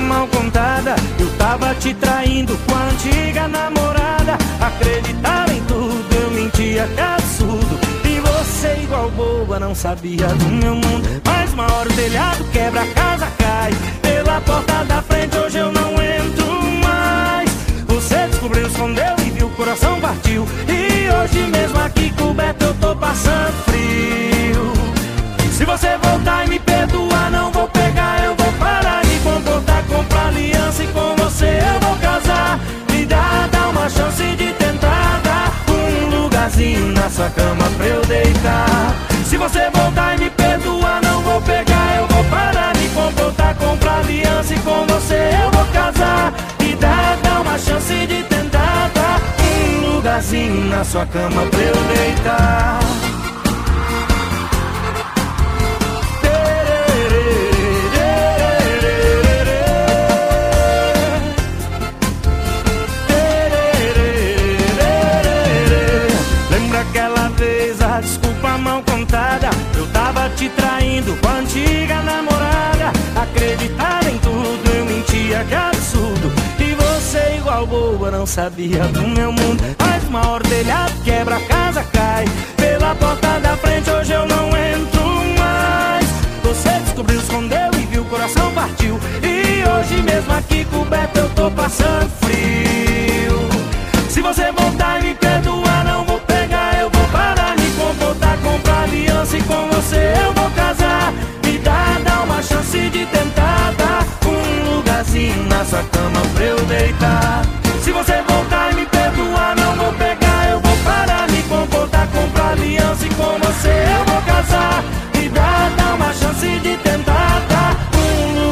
mal contada. Eu tava te traindo com a antiga namorada. Acreditava em tudo, eu mentia, que absurdo. E você, igual boba, não sabia do meu mundo. Mas uma hora o telhado quebra, a casa cai. Pela porta da frente, hoje eu não entro mais. Você descobriu, escondeu e viu, o coração partiu. E hoje mesmo aqui coberto eu tô passando sua cama pra eu deitar. Se você voltar e me perdoar, não vou pegar, eu vou parar de comportar, comprar aliança e com você eu vou casar. Me dá, dá uma chance de tentar dar um lugarzinho na sua cama pra eu deitar. Vez a desculpa mal contada? Eu tava te traindo com a antiga namorada. Acreditava em tudo, eu mentia, que absurdo. E você, igual boa, não sabia do meu mundo. Mas uma hora o telhado quebra, a casa cai. Pela porta da frente, hoje eu não entro mais. Você descobriu, escondeu e viu, o coração partiu. E hoje mesmo aqui coberto eu tô passando frio.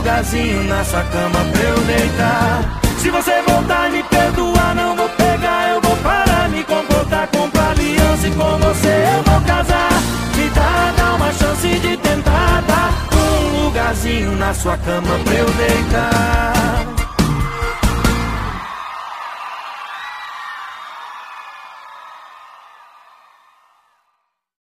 Lugarzinho na sua cama pra eu deitar. Se você voltar me perdoar, não vou pegar, eu vou parar, me comportar, comprar aliança e com você eu vou casar. Me dá, dá uma chance de tentar dar um lugarzinho na sua cama pra eu deitar.